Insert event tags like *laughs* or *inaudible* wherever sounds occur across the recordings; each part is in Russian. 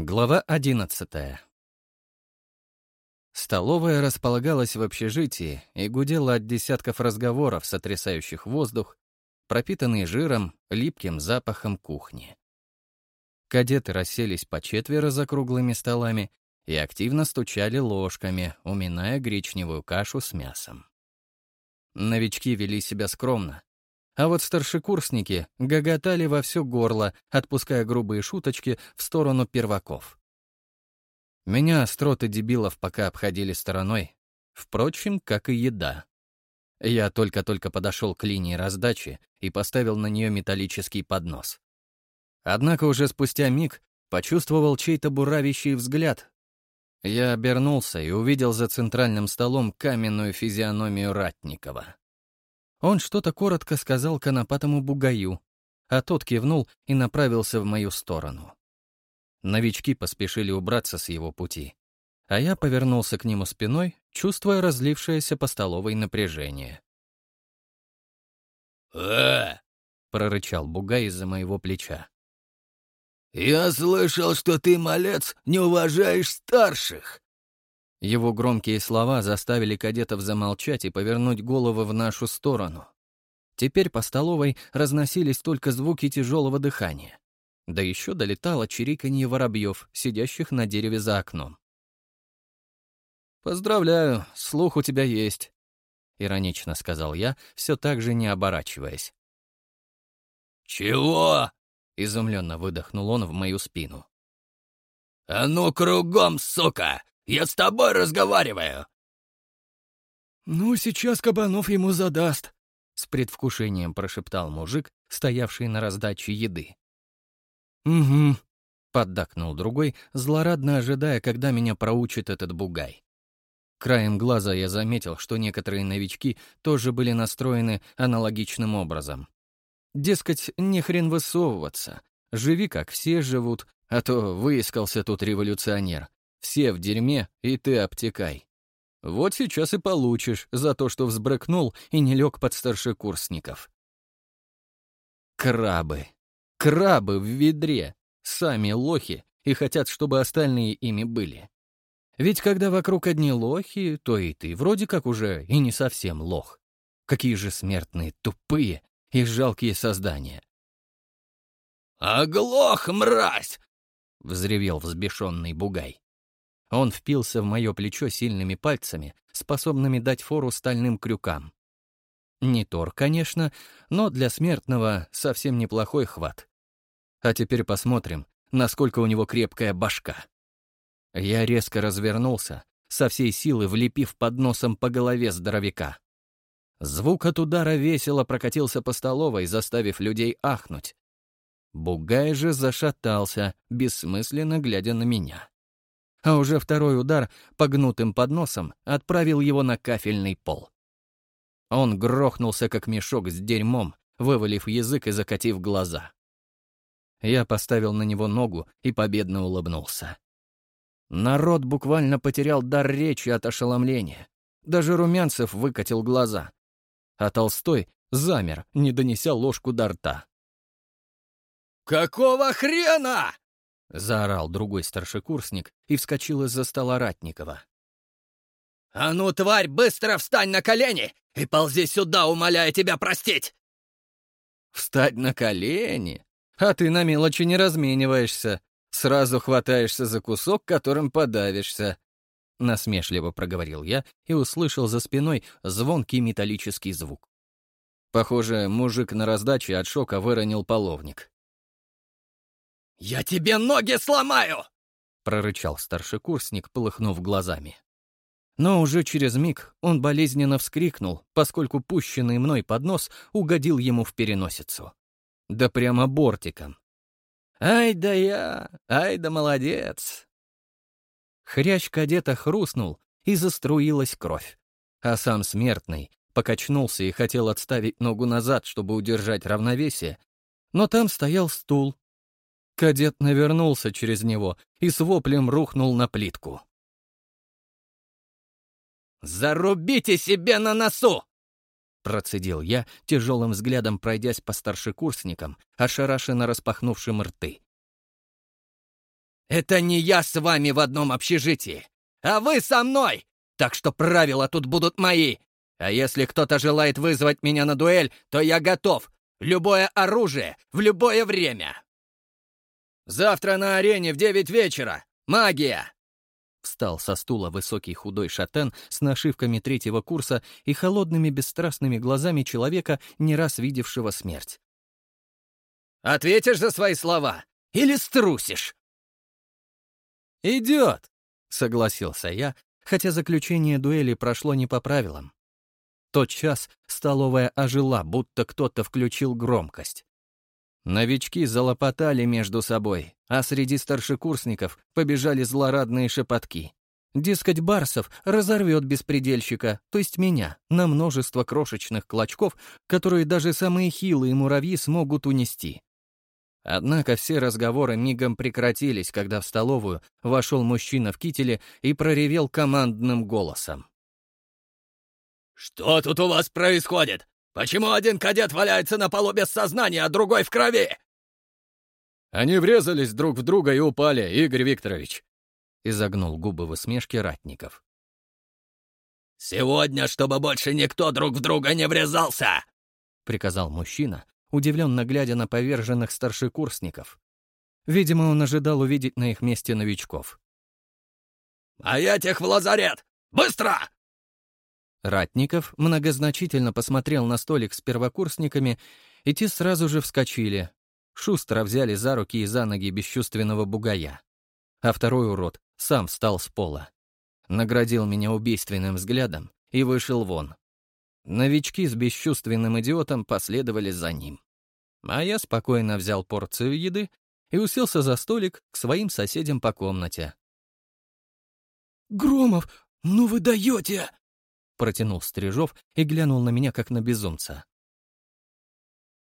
Глава одиннадцатая. Столовая располагалась в общежитии и гудела от десятков разговоров, сотрясающих воздух, пропитанный жиром, липким запахом кухни. Кадеты расселись по четверо за круглыми столами и активно стучали ложками, уминая гречневую кашу с мясом. Новички вели себя скромно, а вот старшекурсники гоготали во все горло, отпуская грубые шуточки в сторону перваков. Меня остроты дебилов пока обходили стороной, впрочем, как и еда. Я только-только подошел к линии раздачи и поставил на нее металлический поднос. Однако уже спустя миг почувствовал чей-то буравящий взгляд. Я обернулся и увидел за центральным столом каменную физиономию Ратникова. Он что-то коротко сказал конопатому бугаю, а тот кивнул и направился в мою сторону. Новички поспешили убраться с его пути, а я повернулся к нему спиной, чувствуя разлившееся по столовой напряжение. «Э!» — прорычал бугай из-за моего плеча. «Я слышал, что ты, малец, не уважаешь старших!» Его громкие слова заставили кадетов замолчать и повернуть головы в нашу сторону. Теперь по столовой разносились только звуки тяжелого дыхания. Да еще долетало чириканье воробьев, сидящих на дереве за окном. «Поздравляю, слух у тебя есть», — иронично сказал я, все так же не оборачиваясь. «Чего?» — изумленно выдохнул он в мою спину. «А ну кругом, сука! Я с тобой разговариваю!» «Ну, сейчас Кабанов ему задаст», — с предвкушением прошептал мужик, стоявший на раздаче еды. «Угу», — поддакнул другой, злорадно ожидая, когда меня проучит этот бугай. Краем глаза я заметил, что некоторые новички тоже были настроены аналогичным образом. Дескать, не хрен высовываться, живи, как все живут, а то выискался тут революционер, все в дерьме, и ты обтекай. Вот сейчас и получишь за то, что взбрыкнул и не лег под старшекурсников. Крабы. Крабы в ведре. Сами лохи и хотят, чтобы остальные ими были. Ведь когда вокруг одни лохи, то и ты вроде как уже и не совсем лох. Какие же смертные, тупые и жалкие создания. «Оглох, мразь!» — взревел взбешенный бугай. Он впился в мое плечо сильными пальцами, способными дать фору стальным крюкам. Не Тор, конечно, но для смертного совсем неплохой хват. А теперь посмотрим, насколько у него крепкая башка. Я резко развернулся, со всей силы влепив под носом по голове здоровяка. Звук от удара весело прокатился по столовой, заставив людей ахнуть. Бугай же зашатался, бессмысленно глядя на меня а уже второй удар погнутым подносом отправил его на кафельный пол. Он грохнулся, как мешок с дерьмом, вывалив язык и закатив глаза. Я поставил на него ногу и победно улыбнулся. Народ буквально потерял дар речи от ошеломления. Даже Румянцев выкатил глаза. А Толстой замер, не донеся ложку до рта. «Какого хрена?» — заорал другой старшекурсник и вскочил из-за стола Ратникова. «А ну, тварь, быстро встань на колени и ползи сюда, умоляя тебя простить!» «Встать на колени? А ты на мелочи не размениваешься. Сразу хватаешься за кусок, которым подавишься», — насмешливо проговорил я и услышал за спиной звонкий металлический звук. Похоже, мужик на раздаче от шока выронил половник. «Я тебе ноги сломаю!» — прорычал старшекурсник, полыхнув глазами. Но уже через миг он болезненно вскрикнул, поскольку пущенный мной поднос угодил ему в переносицу. Да прямо бортиком. «Ай да я! Ай да молодец!» Хрящ кадета хрустнул, и заструилась кровь. А сам смертный покачнулся и хотел отставить ногу назад, чтобы удержать равновесие, но там стоял стул, Кадет навернулся через него и с воплем рухнул на плитку. «Зарубите себе на носу!» Процедил я, тяжелым взглядом пройдясь по старшекурсникам, ошарашенно распахнувшим рты. Это не я с вами в одном общежитии, а вы со мной! Так что правила тут будут мои. А если кто-то желает вызвать меня на дуэль, то я готов. Любое оружие, в любое время. Завтра на арене в девять вечера. Магия!» Встал со стула высокий худой шатен с нашивками третьего курса и холодными бесстрастными глазами человека, не раз видевшего смерть. «Ответишь за свои слова или струсишь?» «Идет!» — согласился я, хотя заключение дуэли прошло не по правилам. Тот час столовая ожила, будто кто-то включил громкость. Новички залопотали между собой, а среди старшекурсников побежали злорадные шепотки. Дескать, Барсов разорвет беспредельщика, то есть меня, на множество крошечных клочков, которые даже самые хилые муравьи смогут унести. Однако все разговоры мигом прекратились, когда в столовую вошел мужчина в кителе и проревел командным голосом. «Что тут у вас происходит? Почему один кадет валяется на полу без сознания, а другой в крови?» «Они врезались друг в друга и упали, Игорь Викторович», — изогнул губы в усмешке ратников. «Сегодня, чтобы больше никто друг в друга не врезался!» — приказал мужчина, удивленно глядя на поверженных старшекурсников. Видимо, он ожидал увидеть на их месте новичков. «А этих в лазарет! Быстро!» Ратников многозначительно посмотрел на столик с первокурсниками, и те сразу же вскочили. Шустро взяли за руки и за ноги бесчувственного бугая. А второй урод сам встал с пола. Наградил меня убийственным взглядом и вышел вон. Новички с бесчувственным идиотом последовали за ним. А я спокойно взял порцию еды и уселся за столик к своим соседям по комнате. «Громов, ну вы даете!» Протянул Стрижов и глянул на меня, как на безумца.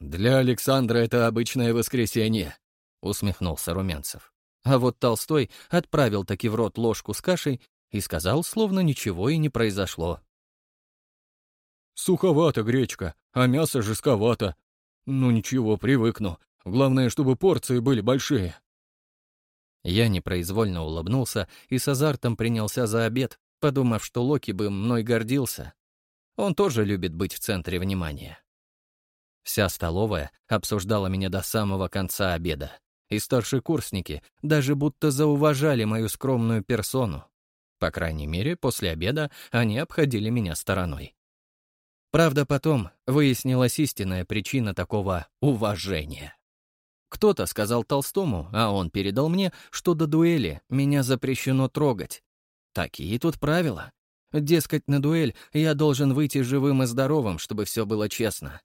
«Для Александра это обычное воскресенье», — усмехнулся Румянцев. А вот Толстой отправил таки в рот ложку с кашей и сказал, словно ничего и не произошло. «Суховато гречка, а мясо жестковато. Ну ничего, привыкну. Главное, чтобы порции были большие». Я непроизвольно улыбнулся и с азартом принялся за обед, подумав, что Локи бы мной гордился. Он тоже любит быть в центре внимания. Вся столовая обсуждала меня до самого конца обеда, и старшекурсники даже будто зауважали мою скромную персону. По крайней мере, после обеда они обходили меня стороной. Правда, потом выяснилась истинная причина такого уважения. Кто-то сказал Толстому, а он передал мне, что до дуэли меня запрещено трогать, Такие тут правила. Дескать, на дуэль я должен выйти живым и здоровым, чтобы все было честно.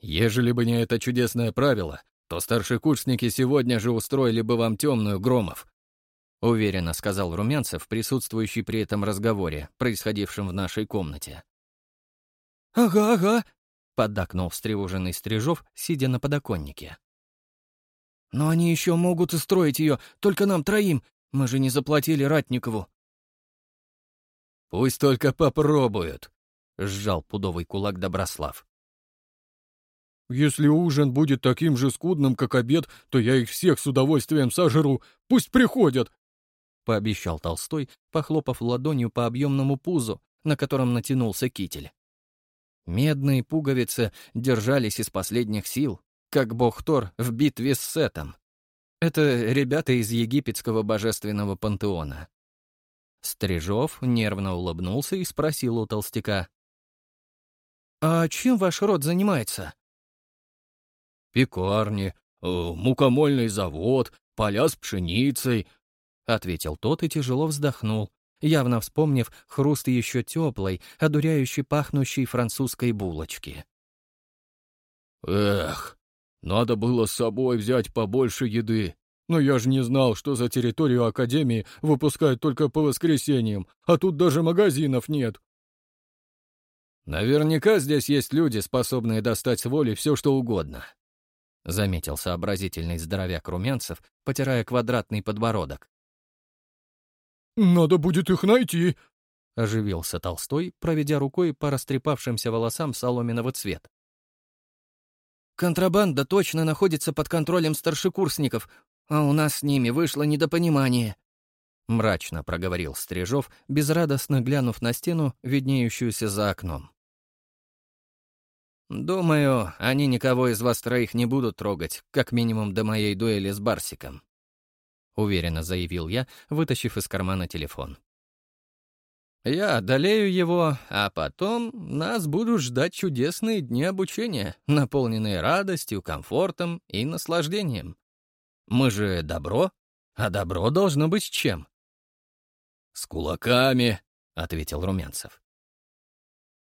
Ежели бы не это чудесное правило, то старшекурсники сегодня же устроили бы вам темную, Громов. Уверенно сказал Румянцев, присутствующий при этом разговоре, происходившем в нашей комнате. «Ага, ага», — поддакнул встревоженный Стрижов, сидя на подоконнике. «Но они еще могут устроить ее, только нам троим, мы же не заплатили Ратникову». «Пусть только попробуют», — сжал пудовый кулак Доброслав. «Если ужин будет таким же скудным, как обед, то я их всех с удовольствием сожру. Пусть приходят!» — пообещал Толстой, похлопав ладонью по объемному пузу, на котором натянулся китель. Медные пуговицы держались из последних сил, как бог Тор в битве с Сетом. Это ребята из египетского божественного пантеона. Стрижов нервно улыбнулся и спросил у толстяка. «А чем ваш род занимается?» «Пекарни, э, мукомольный завод, поля с пшеницей», — ответил тот и тяжело вздохнул, явно вспомнив хруст еще теплой, одуряющей пахнущей французской булочки. «Эх, надо было с собой взять побольше еды. Но я же не знал, что за территорию Академии выпускают только по воскресеньям, а тут даже магазинов нет. Наверняка здесь есть люди, способные достать с воли все, что угодно. Заметил сообразительный здоровяк Румянцев, потирая квадратный подбородок. «Надо будет их найти», — оживился Толстой, проведя рукой по растрепавшимся волосам соломенного цвета. Контрабанда точно находится под контролем старшекурсников. а у нас с ними вышло недопонимание», — мрачно проговорил Стрижов, безрадостно глянув на стену, виднеющуюся за окном. «Думаю, они никого из вас троих не будут трогать, как минимум до моей дуэли с Барсиком», — уверенно заявил я, вытащив из кармана телефон. «Я одолею его, а потом нас будут ждать чудесные дни обучения, наполненные радостью, комфортом и наслаждением. Мы же добро, а добро должно быть чем?» «С кулаками», — ответил Румянцев.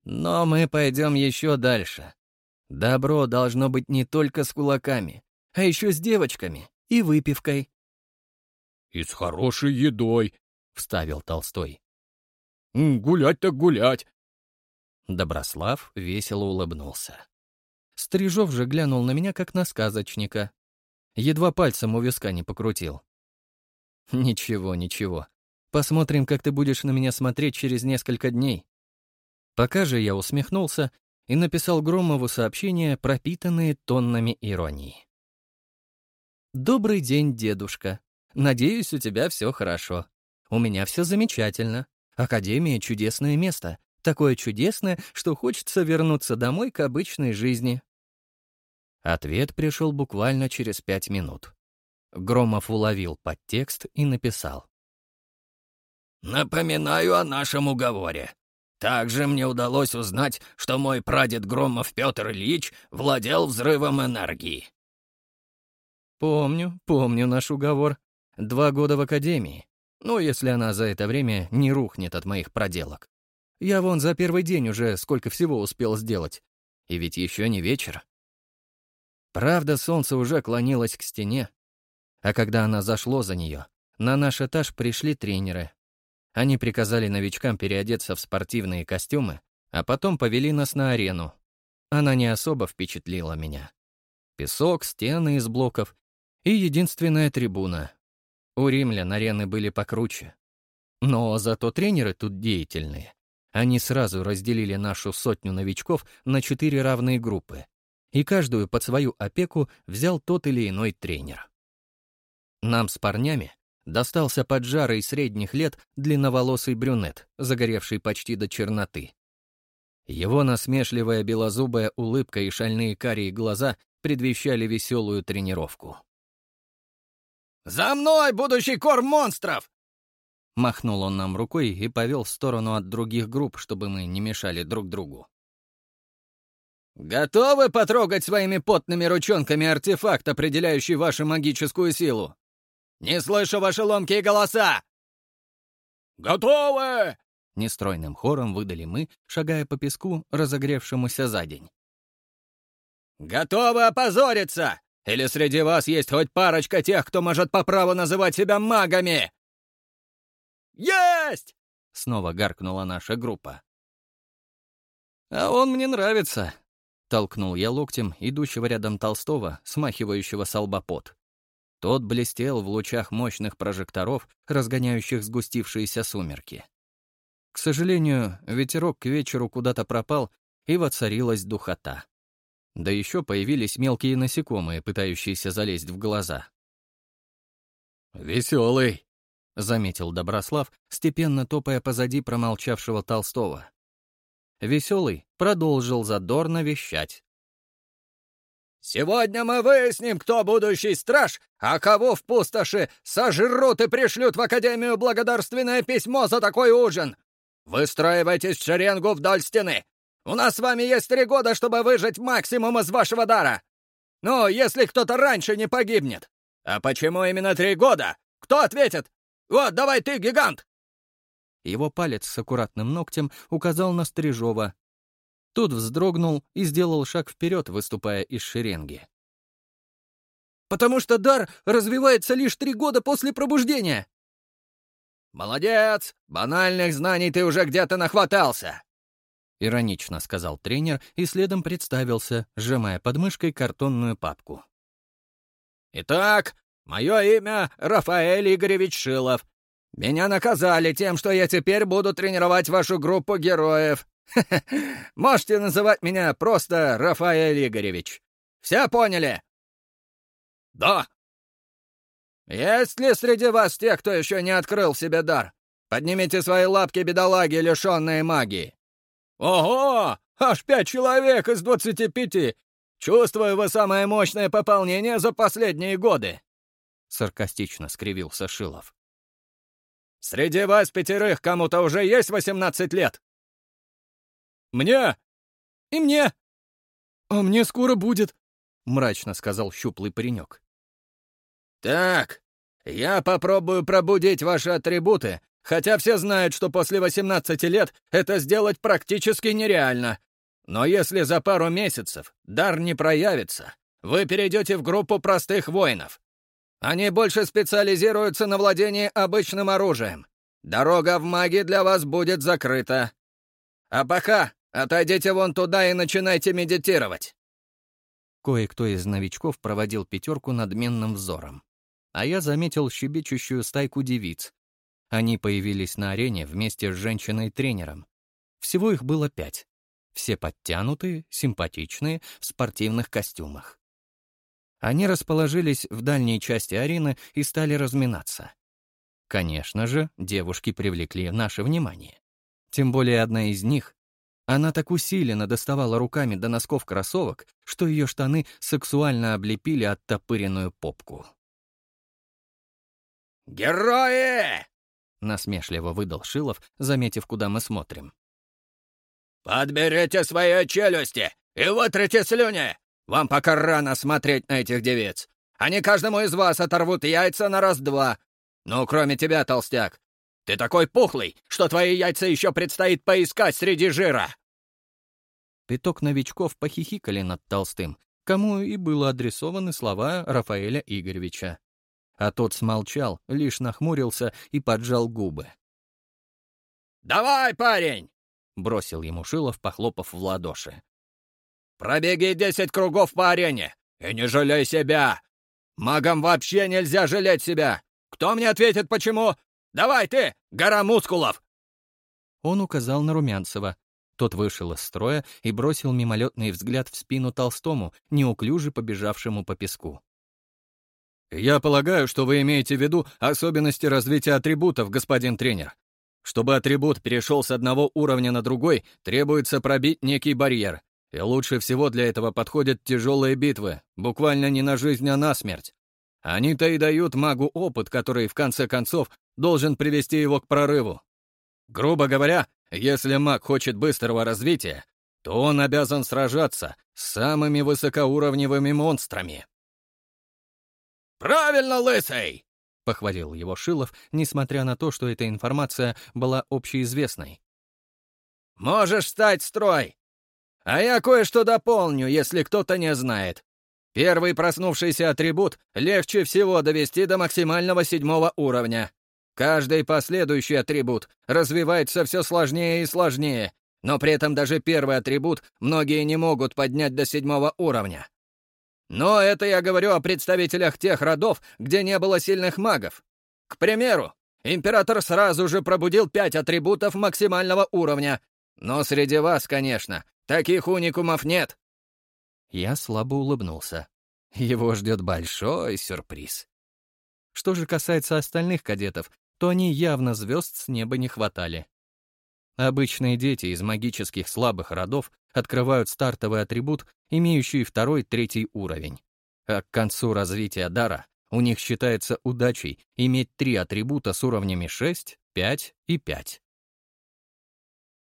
«Но мы пойдем еще дальше. Добро должно быть не только с кулаками, а еще с девочками и выпивкой». «И с хорошей едой», — вставил Толстой. «Гулять так гулять». Доброслав весело улыбнулся. Стрижов же глянул на меня, как на сказочника. Едва пальцем у виска не покрутил. «Ничего, ничего. Посмотрим, как ты будешь на меня смотреть через несколько дней». Пока же я усмехнулся и написал Громову сообщение, пропитанные тоннами иронии. «Добрый день, дедушка. Надеюсь, у тебя все хорошо. У меня все замечательно. Академия — чудесное место. Такое чудесное, что хочется вернуться домой к обычной жизни». Ответ пришел буквально через пять минут. Громов уловил подтекст и написал. «Напоминаю о нашем уговоре. Также мне удалось узнать, что мой прадед Громов Петр Ильич владел взрывом энергии». «Помню, помню наш уговор. Два года в академии. Ну, если она за это время не рухнет от моих проделок. Я вон за первый день уже сколько всего успел сделать. И ведь еще не вечер. Правда, солнце уже клонилось к стене. А когда она зашло за нее, на наш этаж пришли тренеры. Они приказали новичкам переодеться в спортивные костюмы, а потом повели нас на арену. Она не особо впечатлила меня. Песок, стены из блоков и единственная трибуна. У римлян арены были покруче. Но зато тренеры тут деятельные. Они сразу разделили нашу сотню новичков на четыре равные группы и каждую под свою опеку взял тот или иной тренер. Нам с парнями достался поджарый средних лет длинноволосый брюнет, загоревший почти до черноты. Его насмешливая белозубая улыбка и шальные карие глаза предвещали веселую тренировку. «За мной, будущий корм монстров!» Махнул он нам рукой и повел в сторону от других групп, чтобы мы не мешали друг другу. «Готовы потрогать своими потными ручонками артефакт, определяющий вашу магическую силу? Не слышу ваши ломкие голоса!» «Готовы!» — нестройным хором выдали мы, шагая по песку, разогревшемуся за день. «Готовы опозориться? Или среди вас есть хоть парочка тех, кто может по праву называть себя магами?» «Есть!» — снова гаркнула наша группа. «А он мне нравится», Толкнул я локтем идущего рядом Толстого, смахивающего солбопот. Тот блестел в лучах мощных прожекторов, разгоняющих сгустившиеся сумерки. К сожалению, ветерок к вечеру куда-то пропал, и воцарилась духота. Да еще появились мелкие насекомые, пытающиеся залезть в глаза. «Веселый», — заметил Доброслав, степенно топая позади промолчавшего Толстого. Веселый продолжил задорно вещать. «Сегодня мы выясним, кто будущий страж, а кого в пустоши сожрут и пришлют в Академию благодарственное письмо за такой ужин. Выстраивайтесь в шеренгу вдоль стены. У нас с вами есть три года, чтобы выжать максимум из вашего дара. Ну, если кто-то раньше не погибнет. А почему именно три года? Кто ответит? Вот, давай ты, гигант!» Его палец с аккуратным ногтем указал на Стрижова. Тот вздрогнул и сделал шаг вперед, выступая из шеренги. «Потому что дар развивается лишь три года после пробуждения!» «Молодец! Банальных знаний ты уже где-то нахватался!» Иронично сказал тренер и следом представился, сжимая под мышкой картонную папку. «Итак, мое имя Рафаэль Игоревич Шилов, меня наказали тем, что я теперь буду тренировать вашу группу героев. *laughs* Можете называть меня просто Рафаэль Игоревич. Все поняли?» «Да», Есть ли среди вас те, кто еще не открыл себе дар? Поднимите свои лапки, бедолаги, лишенные магии!» «Ого! Аж пять человек из двадцати пяти! Чувствую, вы самое мощное пополнение за последние годы!» Саркастично скривился Шилов. «Среди вас пятерых кому-то уже есть восемнадцать лет?» «Мне! И мне! А мне скоро будет!» — мрачно сказал щуплый паренек. «Так, я попробую пробудить ваши атрибуты, хотя все знают, что после 18 лет это сделать практически нереально. Но если за пару месяцев дар не проявится, вы перейдете в группу простых воинов. Они больше специализируются на владении обычным оружием. Дорога в маги для вас будет закрыта. А пока отойдите вон туда и начинайте медитировать». Кое-кто из новичков проводил пятерку надменным взором. А я заметил щебечущую стайку девиц. Они появились на арене вместе с женщиной-тренером. Всего их было пять. Все подтянутые, симпатичные, в спортивных костюмах. Они расположились в дальней части арены и стали разминаться. Конечно же, девушки привлекли наше внимание. Тем более одна из них она так усиленно доставала руками до носков кроссовок, что ее штаны сексуально облепили оттопыренную попку. «Герои!» — насмешливо выдал Шилов, заметив, куда мы смотрим. «Подберите свои челюсти и вытрите слюни! Вам пока рано смотреть на этих девиц. Они каждому из вас оторвут яйца на раз-два. Ну, кроме тебя, толстяк. Ты такой пухлый, что твои яйца еще предстоит поискать среди жира!» Пяток новичков похихикали над толстым, кому и было адресованы слова Рафаэля Игоревича. А тот смолчал, лишь нахмурился и поджал губы. «Давай, парень!» — бросил ему Шилов, похлопав в ладоши. «Пробеги десять кругов по арене и не жалей себя! Магам вообще нельзя жалеть себя! Кто мне ответит, почему? Давай ты, гора мускулов!» Он указал на Румянцева. Тот вышел из строя и бросил мимолетный взгляд в спину Толстому, неуклюже побежавшему по песку. «Я полагаю, что вы имеете в виду особенности развития атрибутов, господин тренер. Чтобы атрибут перешел с одного уровня на другой, требуется пробить некий барьер. И лучше всего для этого подходят тяжелые битвы, буквально не на жизнь, а на смерть. Они-то и дают магу опыт, который, в конце концов, должен привести его к прорыву. Грубо говоря, если маг хочет быстрого развития, то он обязан сражаться с самыми высокоуровневыми монстрами. «Правильно, лысый!» — похвалил его Шилов, несмотря на то, что эта информация была общеизвестной. «Можешь встать в строй! А я кое-что дополню, если кто-то не знает. Первый проснувшийся атрибут легче всего довести до максимального седьмого уровня. Каждый последующий атрибут развивается все сложнее и сложнее, но при этом даже первый атрибут многие не могут поднять до седьмого уровня. Но это я говорю о представителях тех родов, где не было сильных магов. К примеру, император сразу же пробудил пять атрибутов максимального уровня. Но среди вас, конечно, таких уникумов нет. Я слабо улыбнулся. Его ждет большой сюрприз. Что же касается остальных кадетов, то они явно звезд с неба не хватали. Обычные дети из магических слабых родов открывают стартовый атрибут, имеющий второй, третий уровень. А к концу развития дара у них считается удачей иметь три атрибута с уровнями 6, 5 и 5.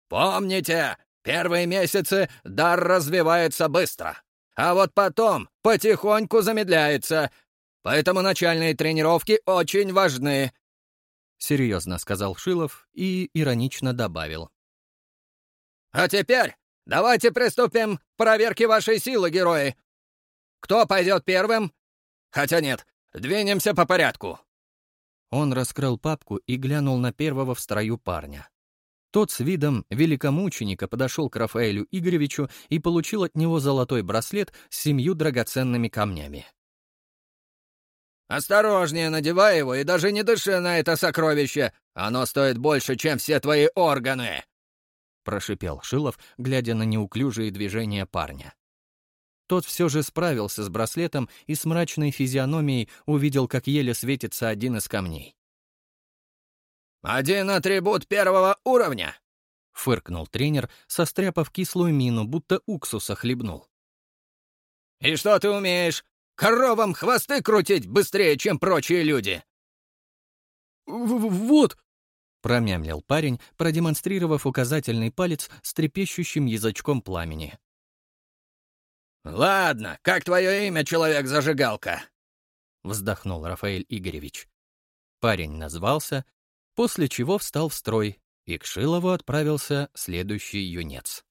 «Помните, первые месяцы дар развивается быстро, а вот потом потихоньку замедляется, поэтому начальные тренировки очень важны», — серьезно сказал Шилов и иронично добавил. «А теперь давайте приступим к проверке вашей силы, герои. Кто пойдет первым? Хотя нет, двинемся по порядку». Он раскрыл папку и глянул на первого в строю парня. Тот с видом великомученика подошел к Рафаэлю Игоревичу и получил от него золотой браслет с семью драгоценными камнями. «Осторожнее надевай его и даже не дыши на это сокровище! Оно стоит больше, чем все твои органы!» — прошипел Шилов, глядя на неуклюжие движения парня. Тот все же справился с браслетом и с мрачной физиономией увидел, как еле светится один из камней. «Один атрибут первого уровня!» — фыркнул тренер, состряпав кислую мину, будто уксуса хлебнул. «И что ты умеешь? Коровам хвосты крутить быстрее, чем прочие люди!» «Вот!» — промямлил парень, продемонстрировав указательный палец с трепещущим язычком пламени. «Ладно, как твое имя, человек-зажигалка?» — вздохнул Рафаэль Игоревич. Парень назвался, после чего встал в строй, и к Шилову отправился следующий юнец.